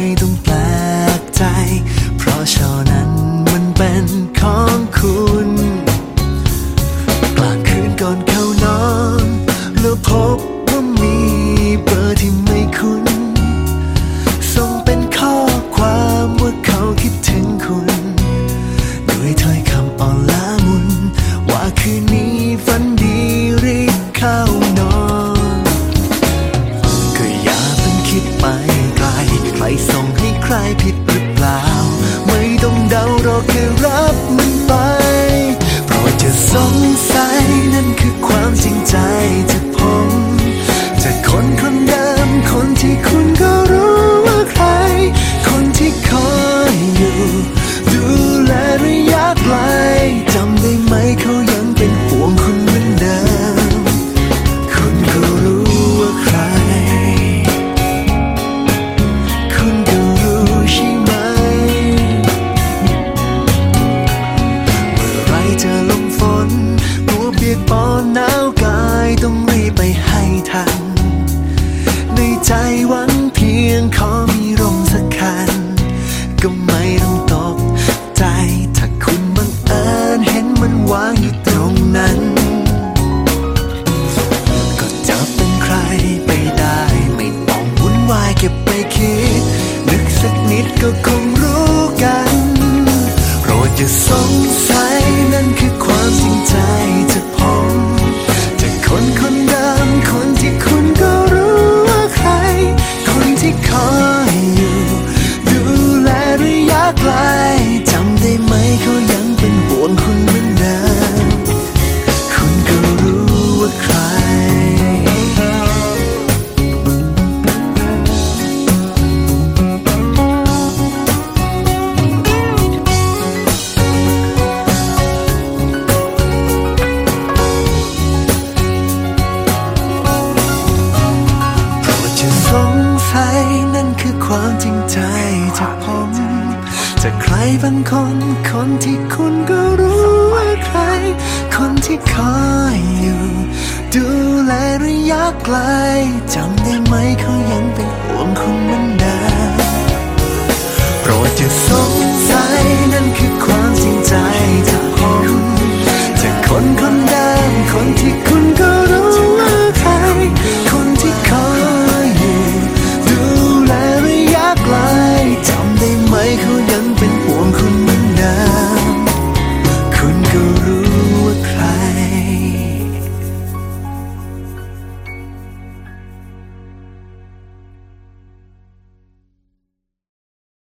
ไม่ต้องแปลกใจ ผิด all night. สงสัยนั่นคือความจริงใจจะพผมจากคนคน ความจริงใจจากผมจากใครบางคน คนที่คุณก็รู้ว่าใคร คนที่คอยอยู่ ดูแลระยะไกลจำได้ไหมเขายัง